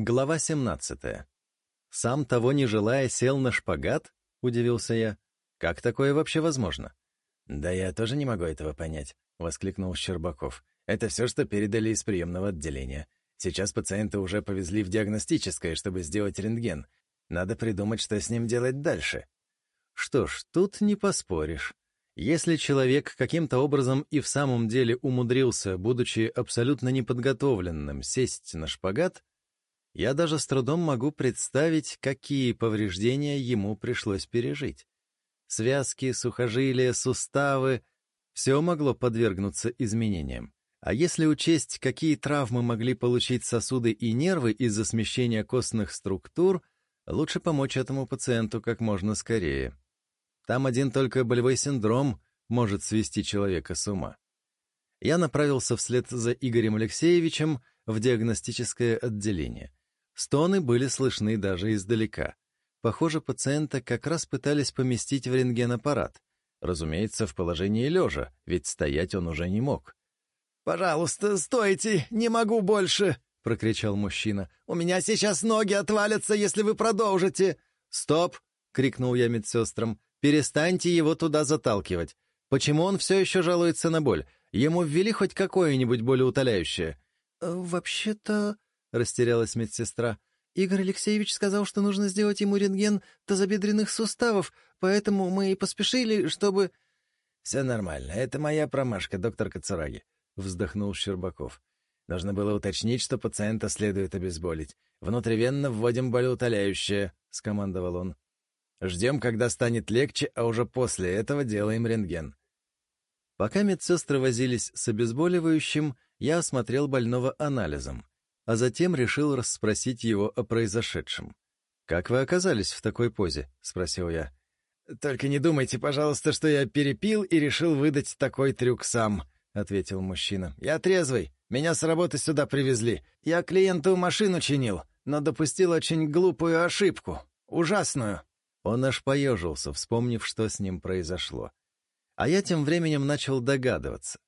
Глава 17. «Сам того не желая сел на шпагат?» — удивился я. «Как такое вообще возможно?» «Да я тоже не могу этого понять», — воскликнул Щербаков. «Это все, что передали из приемного отделения. Сейчас пациента уже повезли в диагностическое, чтобы сделать рентген. Надо придумать, что с ним делать дальше». Что ж, тут не поспоришь. Если человек каким-то образом и в самом деле умудрился, будучи абсолютно неподготовленным, сесть на шпагат, я даже с трудом могу представить, какие повреждения ему пришлось пережить. Связки, сухожилия, суставы — все могло подвергнуться изменениям. А если учесть, какие травмы могли получить сосуды и нервы из-за смещения костных структур, лучше помочь этому пациенту как можно скорее. Там один только болевой синдром может свести человека с ума. Я направился вслед за Игорем Алексеевичем в диагностическое отделение. Стоны были слышны даже издалека. Похоже, пациента как раз пытались поместить в рентгенаппарат. Разумеется, в положении лежа, ведь стоять он уже не мог. «Пожалуйста, стойте, не могу больше!» — прокричал мужчина. «У меня сейчас ноги отвалятся, если вы продолжите!» «Стоп!» — крикнул я медсестрам. «Перестаньте его туда заталкивать. Почему он все еще жалуется на боль? Ему ввели хоть какое-нибудь болеутоляющее?» «Вообще-то...» — растерялась медсестра. «Игорь Алексеевич сказал, что нужно сделать ему рентген тазобедренных суставов, поэтому мы и поспешили, чтобы...» «Все нормально. Это моя промашка, доктор Кацураги», — вздохнул Щербаков. «Нужно было уточнить, что пациента следует обезболить. Внутривенно вводим болеутоляющее», — скомандовал он. «Ждем, когда станет легче, а уже после этого делаем рентген». Пока медсестры возились с обезболивающим, я осмотрел больного анализом а затем решил расспросить его о произошедшем. «Как вы оказались в такой позе?» — спросил я. «Только не думайте, пожалуйста, что я перепил и решил выдать такой трюк сам», — ответил мужчина. «Я трезвый. Меня с работы сюда привезли. Я клиенту машину чинил, но допустил очень глупую ошибку. Ужасную». Он аж поежился, вспомнив, что с ним произошло. А я тем временем начал догадываться.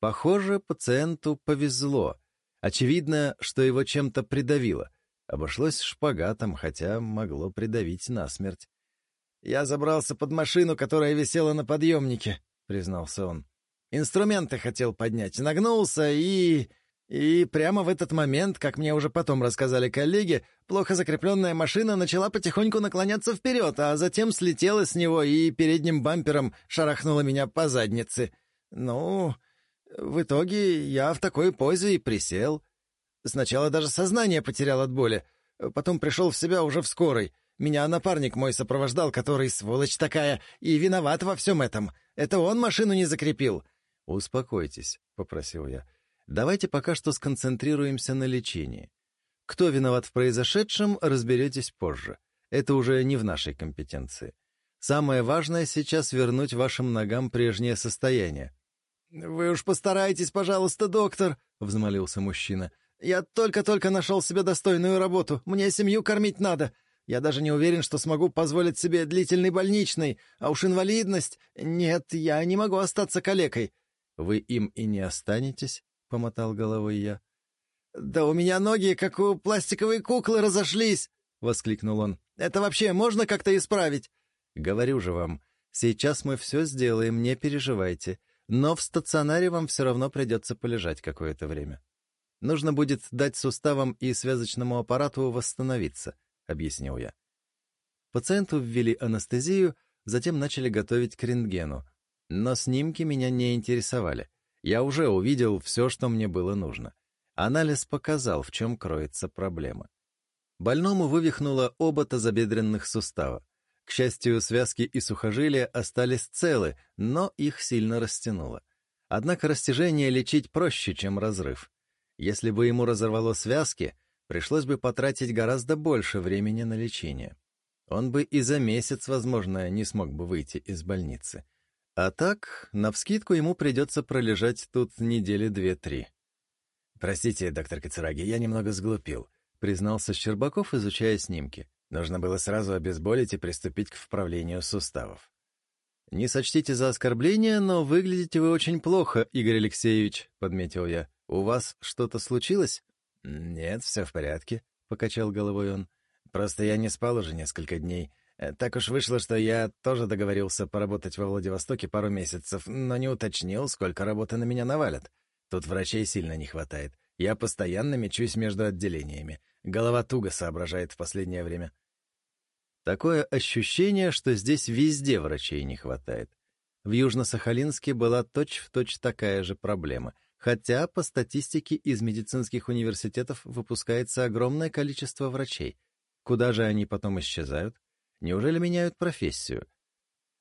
Похоже, пациенту повезло — Очевидно, что его чем-то придавило. Обошлось шпагатом, хотя могло придавить насмерть. «Я забрался под машину, которая висела на подъемнике», — признался он. «Инструменты хотел поднять, нагнулся и...» И прямо в этот момент, как мне уже потом рассказали коллеги, плохо закрепленная машина начала потихоньку наклоняться вперед, а затем слетела с него и передним бампером шарахнула меня по заднице. Ну, в итоге я в такой позе и присел. Сначала даже сознание потерял от боли. Потом пришел в себя уже в скорой. Меня напарник мой сопровождал, который, сволочь такая, и виноват во всем этом. Это он машину не закрепил. «Успокойтесь», — попросил я. «Давайте пока что сконцентрируемся на лечении. Кто виноват в произошедшем, разберетесь позже. Это уже не в нашей компетенции. Самое важное сейчас вернуть вашим ногам прежнее состояние. «Вы уж постарайтесь, пожалуйста, доктор», — взмолился мужчина. «Я только-только нашел себе достойную работу. Мне семью кормить надо. Я даже не уверен, что смогу позволить себе длительный больничный. А уж инвалидность... Нет, я не могу остаться калекой». «Вы им и не останетесь?» — помотал головой я. «Да у меня ноги, как у пластиковой куклы, разошлись!» — воскликнул он. «Это вообще можно как-то исправить?» «Говорю же вам, сейчас мы все сделаем, не переживайте но в стационаре вам все равно придется полежать какое-то время. Нужно будет дать суставам и связочному аппарату восстановиться, — объяснил я. Пациенту ввели анестезию, затем начали готовить к рентгену. Но снимки меня не интересовали. Я уже увидел все, что мне было нужно. Анализ показал, в чем кроется проблема. Больному вывихнуло оба тазобедренных сустава. К счастью, связки и сухожилия остались целы, но их сильно растянуло. Однако растяжение лечить проще, чем разрыв. Если бы ему разорвало связки, пришлось бы потратить гораздо больше времени на лечение. Он бы и за месяц, возможно, не смог бы выйти из больницы. А так, навскидку ему придется пролежать тут недели две-три. «Простите, доктор Кацураги, я немного сглупил», — признался Щербаков, изучая снимки. Нужно было сразу обезболить и приступить к вправлению суставов. «Не сочтите за оскорбление, но выглядите вы очень плохо, Игорь Алексеевич», — подметил я. «У вас что-то случилось?» «Нет, все в порядке», —— покачал головой он. «Просто я не спал уже несколько дней. Так уж вышло, что я тоже договорился поработать во Владивостоке пару месяцев, но не уточнил, сколько работы на меня навалят. Тут врачей сильно не хватает. Я постоянно мечусь между отделениями. Голова туго соображает в последнее время. Такое ощущение, что здесь везде врачей не хватает. В Южно-Сахалинске была точь-в-точь точь такая же проблема, хотя по статистике из медицинских университетов выпускается огромное количество врачей. Куда же они потом исчезают? Неужели меняют профессию?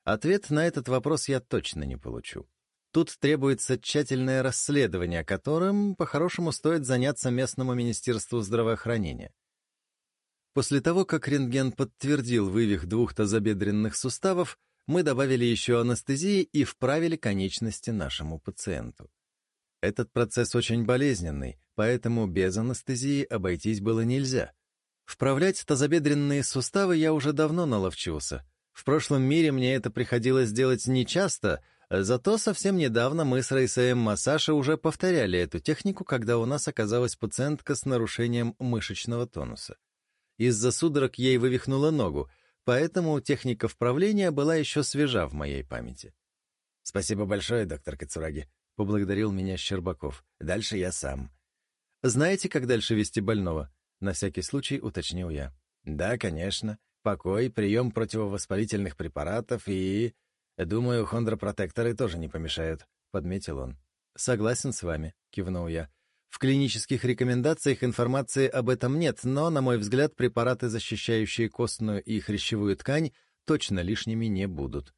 Ответ на этот вопрос я точно не получу. Тут требуется тщательное расследование, которым, по-хорошему, стоит заняться местному Министерству здравоохранения. После того, как рентген подтвердил вывих двух тазобедренных суставов, мы добавили еще анестезии и вправили конечности нашему пациенту. Этот процесс очень болезненный, поэтому без анестезии обойтись было нельзя. Вправлять тазобедренные суставы я уже давно наловчился. В прошлом мире мне это приходилось делать нечасто, зато совсем недавно мы с Рейсаем Массаша уже повторяли эту технику, когда у нас оказалась пациентка с нарушением мышечного тонуса. Из-за судорог ей вывихнула ногу, поэтому техника вправления была еще свежа в моей памяти. «Спасибо большое, доктор Кацураги», — поблагодарил меня Щербаков. «Дальше я сам». «Знаете, как дальше вести больного?» — на всякий случай уточнил я. «Да, конечно. Покой, прием противовоспалительных препаратов и... Думаю, хондропротекторы тоже не помешают», — подметил он. «Согласен с вами», — кивнул я. В клинических рекомендациях информации об этом нет, но, на мой взгляд, препараты, защищающие костную и хрящевую ткань, точно лишними не будут.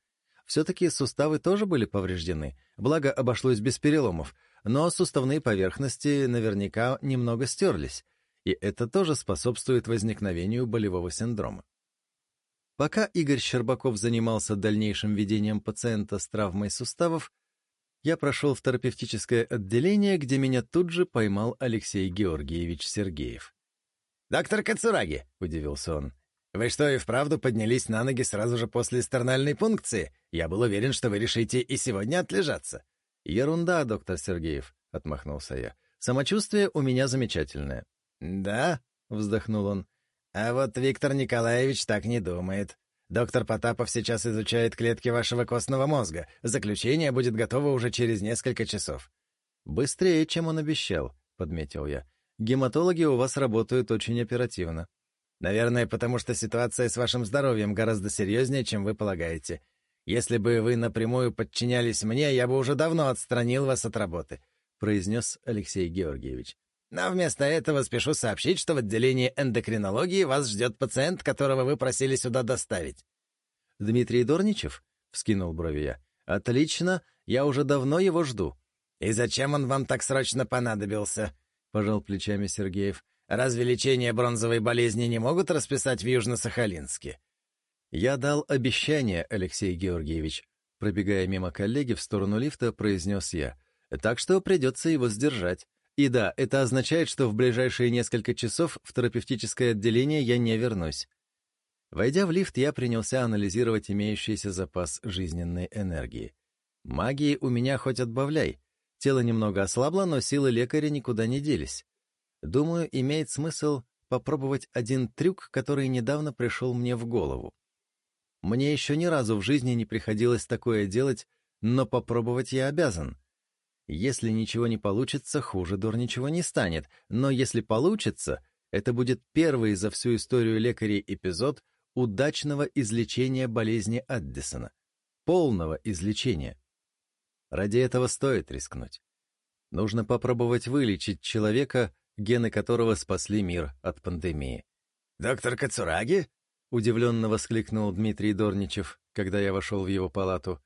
Все-таки суставы тоже были повреждены, благо обошлось без переломов, но суставные поверхности наверняка немного стерлись, и это тоже способствует возникновению болевого синдрома. Пока Игорь Щербаков занимался дальнейшим ведением пациента с травмой суставов, я прошел в терапевтическое отделение, где меня тут же поймал Алексей Георгиевич Сергеев. «Доктор Кацураги!» — удивился он. «Вы что, и вправду поднялись на ноги сразу же после стернальной пункции? Я был уверен, что вы решите и сегодня отлежаться». «Ерунда, доктор Сергеев», — отмахнулся я. «Самочувствие у меня замечательное». «Да?» — вздохнул он. «А вот Виктор Николаевич так не думает. Доктор Потапов сейчас изучает клетки вашего костного мозга. Заключение будет готово уже через несколько часов». «Быстрее, чем он обещал», — подметил я. «Гематологи у вас работают очень оперативно». «Наверное, потому что ситуация с вашим здоровьем гораздо серьезнее, чем вы полагаете. Если бы вы напрямую подчинялись мне, я бы уже давно отстранил вас от работы», — произнес Алексей Георгиевич. Но вместо этого спешу сообщить, что в отделении эндокринологии вас ждет пациент, которого вы просили сюда доставить». «Дмитрий Дорничев?» — вскинул брови я. «Отлично, я уже давно его жду». «И зачем он вам так срочно понадобился?» — пожал плечами Сергеев. «Разве лечение бронзовой болезни не могут расписать в Южно-Сахалинске?» «Я дал обещание, Алексей Георгиевич», — пробегая мимо коллеги в сторону лифта, произнес я. «Так что придется его сдержать. И да, это означает, что в ближайшие несколько часов в терапевтическое отделение я не вернусь. Войдя в лифт, я принялся анализировать имеющийся запас жизненной энергии. Магии у меня хоть отбавляй. Тело немного ослабло, но силы лекаря никуда не делись. Думаю, имеет смысл попробовать один трюк, который недавно пришел мне в голову. Мне еще ни разу в жизни не приходилось такое делать, но попробовать я обязан. Если ничего не получится, хуже дур ничего не станет. Но если получится, это будет первый за всю историю лекарей эпизод удачного излечения болезни Аддисона. Полного излечения. Ради этого стоит рискнуть. Нужно попробовать вылечить человека, гены которого спасли мир от пандемии. «Доктор Кацураги?» — удивленно воскликнул Дмитрий Дорничев, когда я вошел в его палату.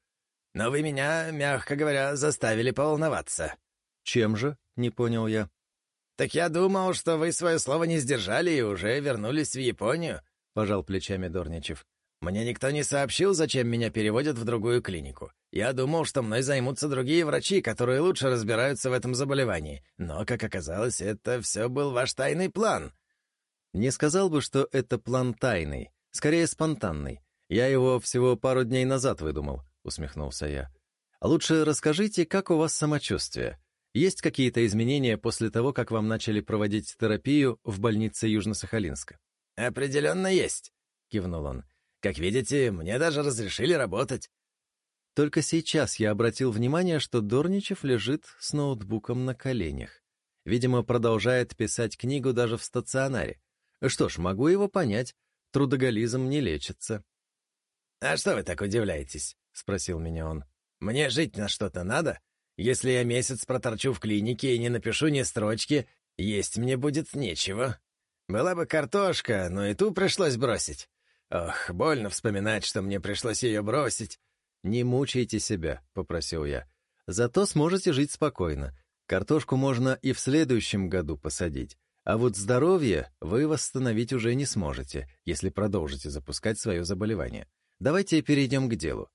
Но вы меня, мягко говоря, заставили поволноваться». «Чем же?» — не понял я. «Так я думал, что вы свое слово не сдержали и уже вернулись в Японию», — пожал плечами Дорничев. «Мне никто не сообщил, зачем меня переводят в другую клинику. Я думал, что мной займутся другие врачи, которые лучше разбираются в этом заболевании. Но, как оказалось, это все был ваш тайный план». «Не сказал бы, что это план тайный, скорее спонтанный. Я его всего пару дней назад выдумал. — усмехнулся я. «Лучше расскажите, как у вас самочувствие. Есть какие-то изменения после того, как вам начали проводить терапию в больнице Южно-Сахалинска? «Определенно есть», — кивнул он. «Как видите, мне даже разрешили работать». Только сейчас я обратил внимание, что Дорничев лежит с ноутбуком на коленях. Видимо, продолжает писать книгу даже в стационаре. Что ж, могу его понять. Трудоголизм не лечится. «А что вы так удивляетесь?» — спросил меня он. «Мне жить на что-то надо? Если я месяц проторчу в клинике и не напишу ни строчки, есть мне будет нечего. Была бы картошка, но и ту пришлось бросить. Ох, больно вспоминать, что мне пришлось ее бросить. «Не мучайте себя», — попросил я. «Зато сможете жить спокойно. Картошку можно и в следующем году посадить. А вот здоровье вы восстановить уже не сможете, если продолжите запускать свое заболевание. Давайте перейдем к делу.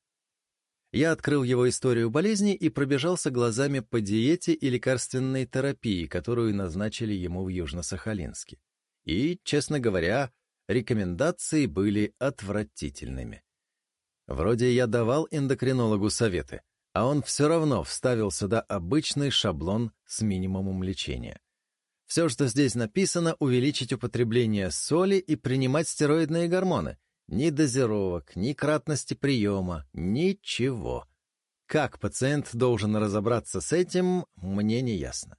Я открыл его историю болезни и пробежался глазами по диете и лекарственной терапии, которую назначили ему в Южно-Сахалинске. И, честно говоря, рекомендации были отвратительными. Вроде я давал эндокринологу советы, а он все равно вставил сюда обычный шаблон с минимумом лечения. Все, что здесь написано, увеличить употребление соли и принимать стероидные гормоны. Ни дозировок, ни кратности приема, ничего. Как пациент должен разобраться с этим, мне не ясно.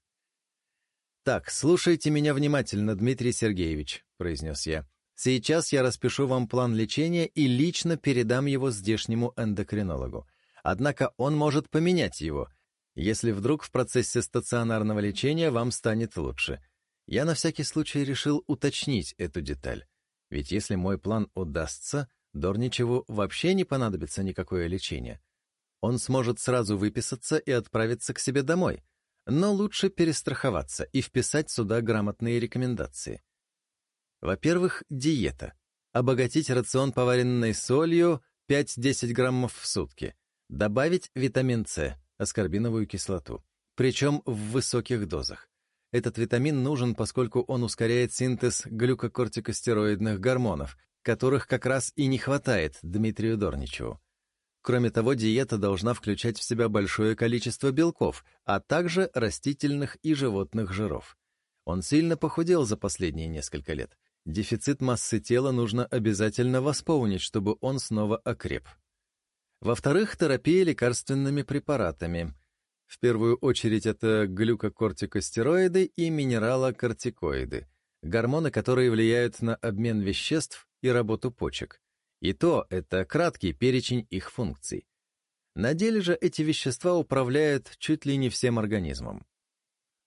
«Так, слушайте меня внимательно, Дмитрий Сергеевич», — произнес я. Сейчас я распишу вам план лечения и лично передам его здешнему эндокринологу. Однако он может поменять его, если вдруг в процессе стационарного лечения вам станет лучше. Я на всякий случай решил уточнить эту деталь. Ведь если мой план удастся, Дорничеву вообще не понадобится никакое лечение. Он сможет сразу выписаться и отправиться к себе домой. Но лучше перестраховаться и вписать сюда грамотные рекомендации. Во-первых, диета. Обогатить рацион поваренной солью 5-10 граммов в сутки. Добавить витамин С, аскорбиновую кислоту. Причем в высоких дозах. Этот витамин нужен, поскольку он ускоряет синтез глюкокортикостероидных гормонов, которых как раз и не хватает Дмитрию Дорничеву. Кроме того, диета должна включать в себя большое количество белков, а также растительных и животных жиров. Он сильно похудел за последние несколько лет. Дефицит массы тела нужно обязательно восполнить, чтобы он снова окреп. Во-вторых, терапия лекарственными препаратами. В первую очередь это глюкокортикостероиды и минералокортикоиды, гормоны, которые влияют на обмен веществ и работу почек. И то это краткий перечень их функций. На деле же эти вещества управляют чуть ли не всем организмом.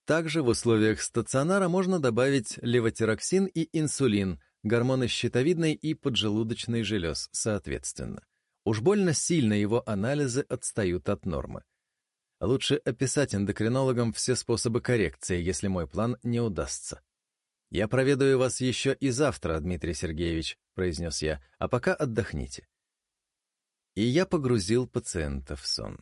Также в условиях стационара можно добавить левотироксин и инсулин, гормоны щитовидной и поджелудочной желез, соответственно. Уж больно сильно его анализы отстают от нормы. Лучше описать эндокринологам все способы коррекции, если мой план не удастся. «Я проведаю вас еще и завтра, Дмитрий Сергеевич», — произнес я, — «а пока отдохните». И я погрузил пациента в сон.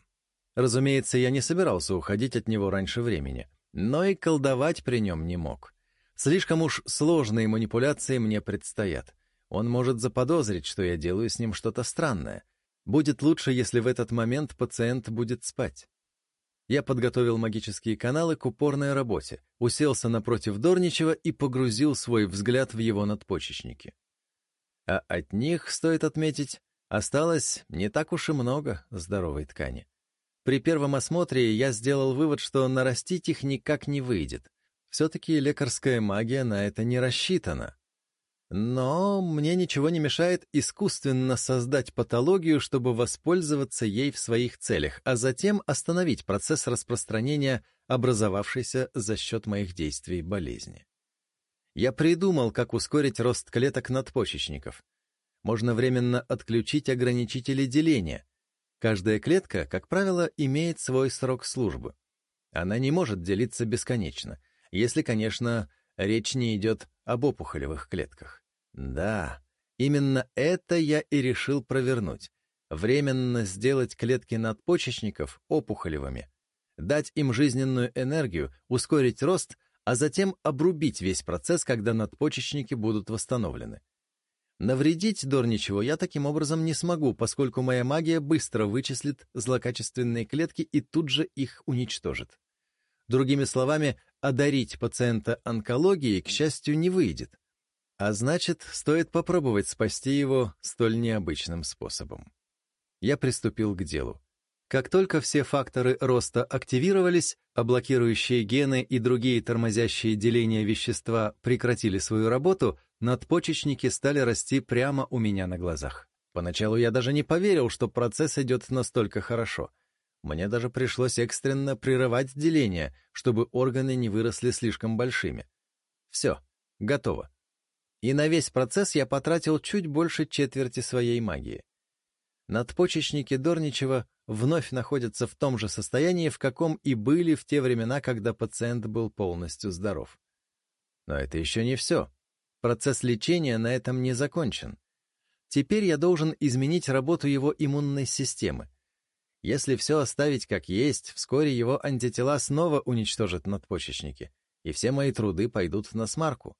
Разумеется, я не собирался уходить от него раньше времени но и колдовать при нем не мог. Слишком уж сложные манипуляции мне предстоят. Он может заподозрить, что я делаю с ним что-то странное. Будет лучше, если в этот момент пациент будет спать. Я подготовил магические каналы к упорной работе, уселся напротив Дорничева и погрузил свой взгляд в его надпочечники. А от них, стоит отметить, осталось не так уж и много здоровой ткани. При первом осмотре я сделал вывод, что нарастить их никак не выйдет. Все-таки лекарская магия на это не рассчитана. Но мне ничего не мешает искусственно создать патологию, чтобы воспользоваться ей в своих целях, а затем остановить процесс распространения образовавшейся за счет моих действий болезни. Я придумал, как ускорить рост клеток надпочечников. Можно временно отключить ограничители деления, Каждая клетка, как правило, имеет свой срок службы. Она не может делиться бесконечно, если, конечно, речь не идет об опухолевых клетках. Да, именно это я и решил провернуть. Временно сделать клетки надпочечников опухолевыми, дать им жизненную энергию, ускорить рост, а затем обрубить весь процесс, когда надпочечники будут восстановлены. Навредить Дорничеву я таким образом не смогу, поскольку моя магия быстро вычислит злокачественные клетки и тут же их уничтожит. Другими словами, одарить пациента онкологией, к счастью, не выйдет. А значит, стоит попробовать спасти его столь необычным способом. Я приступил к делу. Как только все факторы роста активировались, а блокирующие гены и другие тормозящие деления вещества прекратили свою работу, надпочечники стали расти прямо у меня на глазах. Поначалу я даже не поверил, что процесс идет настолько хорошо. Мне даже пришлось экстренно прерывать деление, чтобы органы не выросли слишком большими. Все, готово. И на весь процесс я потратил чуть больше четверти своей магии. Надпочечники Дорничева вновь находятся в том же состоянии, в каком и были в те времена, когда пациент был полностью здоров. Но это еще не все. Процесс лечения на этом не закончен. Теперь я должен изменить работу его иммунной системы. Если все оставить как есть, вскоре его антитела снова уничтожат надпочечники, и все мои труды пойдут на смарку.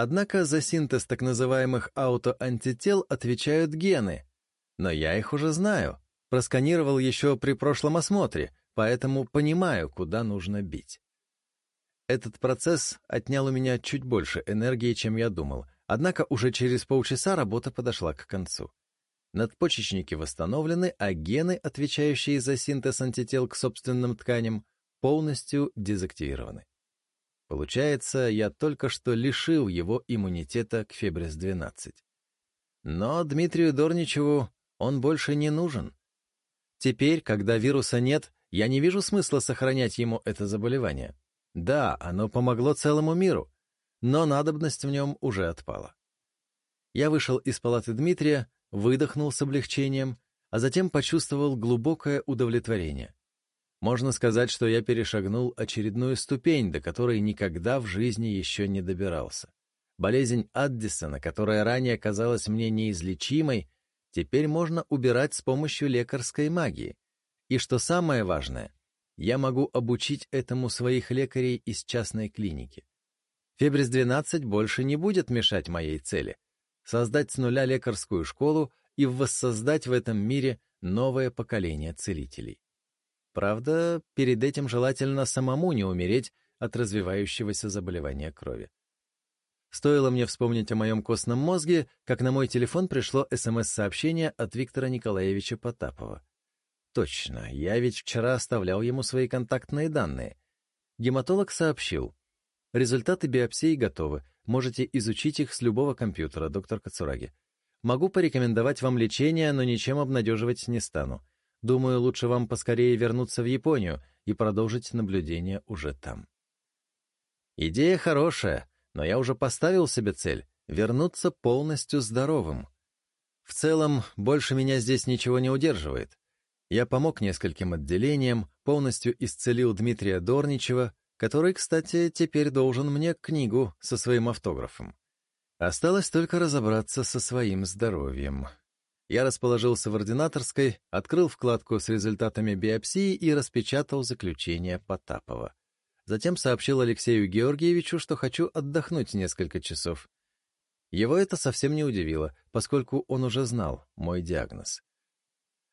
Однако за синтез так называемых аутоантител отвечают гены, но я их уже знаю. Просканировал еще при прошлом осмотре, поэтому понимаю, куда нужно бить. Этот процесс отнял у меня чуть больше энергии, чем я думал, однако уже через полчаса работа подошла к концу. Надпочечники восстановлены, а гены, отвечающие за синтез антител к собственным тканям, полностью дезактивированы. Получается, я только что лишил его иммунитета к Фебрис-12. Но Дмитрию Дорничеву он больше не нужен. Теперь, когда вируса нет, я не вижу смысла сохранять ему это заболевание. Да, оно помогло целому миру, но надобность в нем уже отпала. Я вышел из палаты Дмитрия, выдохнул с облегчением, а затем почувствовал глубокое удовлетворение. Можно сказать, что я перешагнул очередную ступень, до которой никогда в жизни еще не добирался. Болезнь Аддисона, которая ранее казалась мне неизлечимой, теперь можно убирать с помощью лекарской магии. И что самое важное, я могу обучить этому своих лекарей из частной клиники. Фебрис-12 больше не будет мешать моей цели — создать с нуля лекарскую школу и воссоздать в этом мире новое поколение целителей. Правда, перед этим желательно самому не умереть от развивающегося заболевания крови. Стоило мне вспомнить о моем костном мозге, как на мой телефон пришло СМС-сообщение от Виктора Николаевича Потапова. Точно, я ведь вчера оставлял ему свои контактные данные. Гематолог сообщил. Результаты биопсии готовы, можете изучить их с любого компьютера, доктор Кацураги. Могу порекомендовать вам лечение, но ничем обнадеживать не стану. Думаю, лучше вам поскорее вернуться в Японию и продолжить наблюдение уже там. Идея хорошая, но я уже поставил себе цель — вернуться полностью здоровым. В целом, больше меня здесь ничего не удерживает. Я помог нескольким отделениям, полностью исцелил Дмитрия Дорничева, который, кстати, теперь должен мне книгу со своим автографом. Осталось только разобраться со своим здоровьем. Я расположился в ординаторской, открыл вкладку с результатами биопсии и распечатал заключение Потапова. Затем сообщил Алексею Георгиевичу, что хочу отдохнуть несколько часов. Его это совсем не удивило, поскольку он уже знал мой диагноз.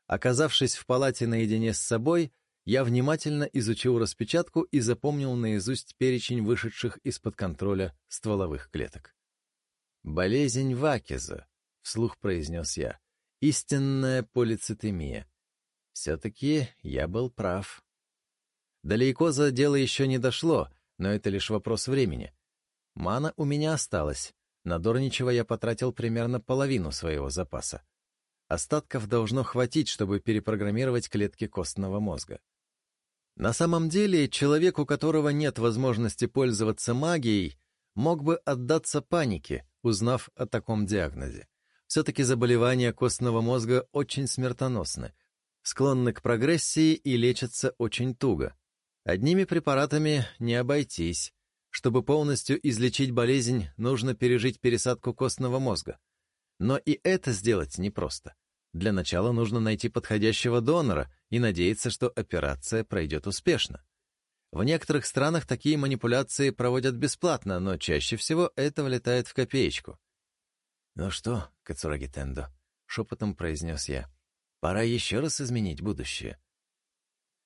Оказавшись в палате наедине с собой, я внимательно изучил распечатку и запомнил наизусть перечень вышедших из-под контроля стволовых клеток. «Болезнь Вакеза», — вслух произнес я, — «истинная полицитемия». Все-таки я был прав. До лейкоза дело еще не дошло, но это лишь вопрос времени. Мана у меня осталась. На Дорничева я потратил примерно половину своего запаса. Остатков должно хватить, чтобы перепрограммировать клетки костного мозга. На самом деле, человек, у которого нет возможности пользоваться магией, мог бы отдаться панике, узнав о таком диагнозе. Все-таки заболевания костного мозга очень смертоносны, склонны к прогрессии и лечатся очень туго. Одними препаратами не обойтись. Чтобы полностью излечить болезнь, нужно пережить пересадку костного мозга. Но и это сделать непросто. Для начала нужно найти подходящего донора и надеяться, что операция пройдет успешно. В некоторых странах такие манипуляции проводят бесплатно, но чаще всего это влетает в копеечку. «Ну что, Кацураги Тендо», — шепотом произнес я, — «пора еще раз изменить будущее».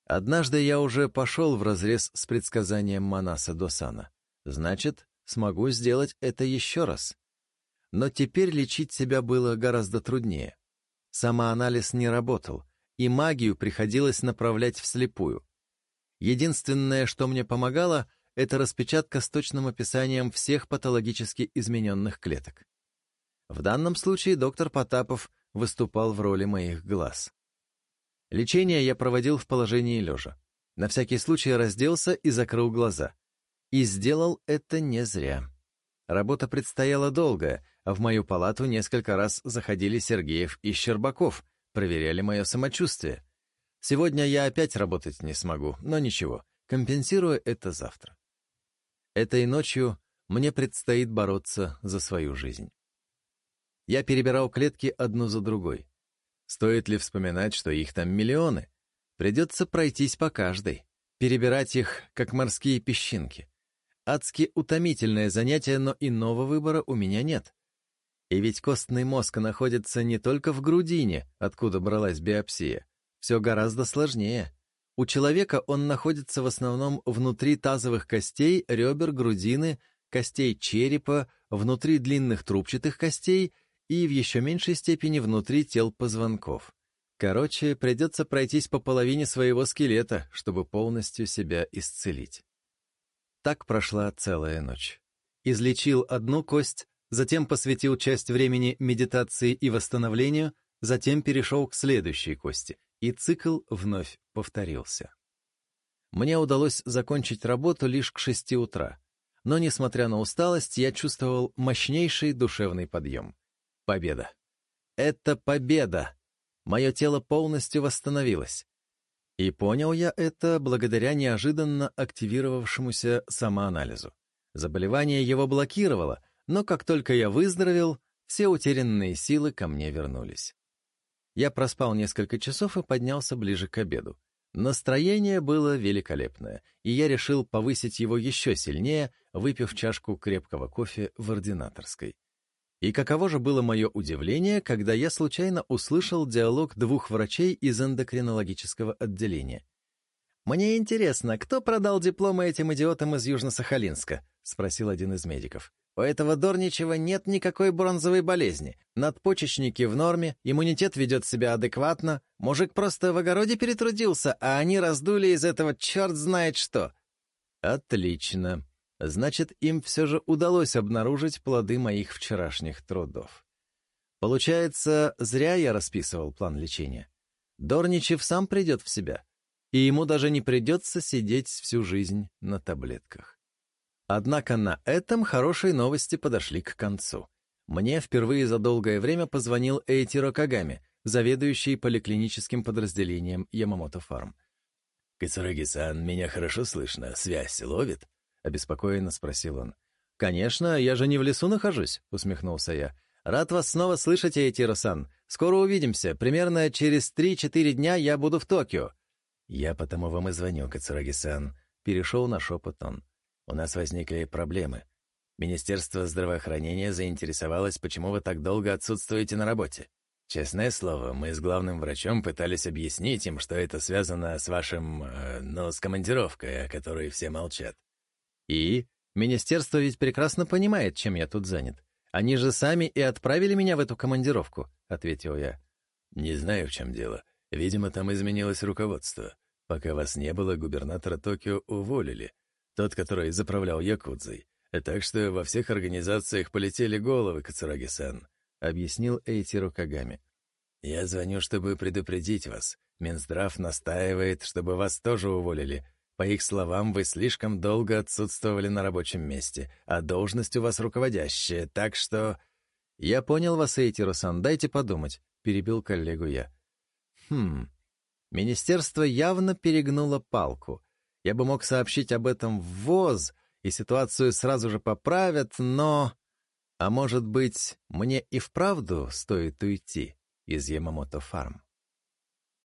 Однажды я уже пошел вразрез с предсказанием Манаса Досана. Значит, смогу сделать это еще раз. Но теперь лечить себя было гораздо труднее. Самоанализ не работал, и магию приходилось направлять вслепую. Единственное, что мне помогало, это распечатка с точным описанием всех патологически измененных клеток. В данном случае доктор Потапов выступал в роли моих глаз. Лечение я проводил в положении лежа. На всякий случай разделся и закрыл глаза. И сделал это не зря. Работа предстояла долгая, а в мою палату несколько раз заходили Сергеев и Щербаков, проверяли мое самочувствие. Сегодня я опять работать не смогу, но ничего, компенсирую это завтра. Этой ночью мне предстоит бороться за свою жизнь. Я перебирал клетки одну за другой. Стоит ли вспоминать, что их там миллионы? Придется пройтись по каждой, перебирать их, как морские песчинки. Адски утомительное занятие, но иного выбора у меня нет. И ведь костный мозг находится не только в грудине, откуда бралась биопсия. Все гораздо сложнее. У человека он находится в основном внутри тазовых костей, ребер, грудины, костей черепа, внутри длинных трубчатых костей и в еще меньшей степени внутри тел позвонков. Короче, придется пройтись по половине своего скелета, чтобы полностью себя исцелить. Так прошла целая ночь. Излечил одну кость, затем посвятил часть времени медитации и восстановлению, затем перешел к следующей кости, и цикл вновь повторился. Мне удалось закончить работу лишь к шести утра, но, несмотря на усталость, я чувствовал мощнейший душевный подъем. Победа. Это победа! Мое тело полностью восстановилось. И понял я это благодаря неожиданно активировавшемуся самоанализу. Заболевание его блокировало, но как только я выздоровел, все утерянные силы ко мне вернулись. Я проспал несколько часов и поднялся ближе к обеду. Настроение было великолепное, и я решил повысить его еще сильнее, выпив чашку крепкого кофе в ординаторской. И каково же было мое удивление, когда я случайно услышал диалог двух врачей из эндокринологического отделения. «Мне интересно, кто продал дипломы этим идиотам из Южно-Сахалинска?» — спросил один из медиков. У этого Дорничева нет никакой бронзовой болезни. Надпочечники в норме, иммунитет ведет себя адекватно. Мужик просто в огороде перетрудился, а они раздули из этого черт знает что. Отлично. Значит, им все же удалось обнаружить плоды моих вчерашних трудов. Получается, зря я расписывал план лечения. Дорничев сам придет в себя, и ему даже не придется сидеть всю жизнь на таблетках. Однако на этом хорошие новости подошли к концу. Мне впервые за долгое время позвонил Эйтиро Кагами, заведующий поликлиническим подразделением Ямамото Фарм. «Кацураги-сан, меня хорошо слышно, связь ловит?» — обеспокоенно спросил он. «Конечно, я же не в лесу нахожусь», — усмехнулся я. «Рад вас снова слышать, Эйтиро-сан. Скоро увидимся. Примерно через три-четыре дня я буду в Токио». «Я потому вам и звоню, Кацураги-сан», — перешел на шепот он. У нас возникли проблемы. Министерство здравоохранения заинтересовалось, почему вы так долго отсутствуете на работе. Честное слово, мы с главным врачом пытались объяснить им, что это связано с вашим... Э, ну, с командировкой, о которой все молчат. И? Министерство ведь прекрасно понимает, чем я тут занят. Они же сами и отправили меня в эту командировку, — ответил я. Не знаю, в чем дело. Видимо, там изменилось руководство. Пока вас не было, губернатора Токио уволили. Тот, который заправлял Якудзой. Так что во всех организациях полетели головы, Кацураги-сан», — объяснил Эйтиро Кагами. «Я звоню, чтобы предупредить вас. Минздрав настаивает, чтобы вас тоже уволили. По их словам, вы слишком долго отсутствовали на рабочем месте, а должность у вас руководящая, так что...» «Я понял вас, Эйтиро-сан, дайте подумать», — перебил коллегу я. «Хм...» Министерство явно перегнуло палку — я бы мог сообщить об этом в ВОЗ, и ситуацию сразу же поправят, но... А может быть, мне и вправду стоит уйти из Ямамото Фарм?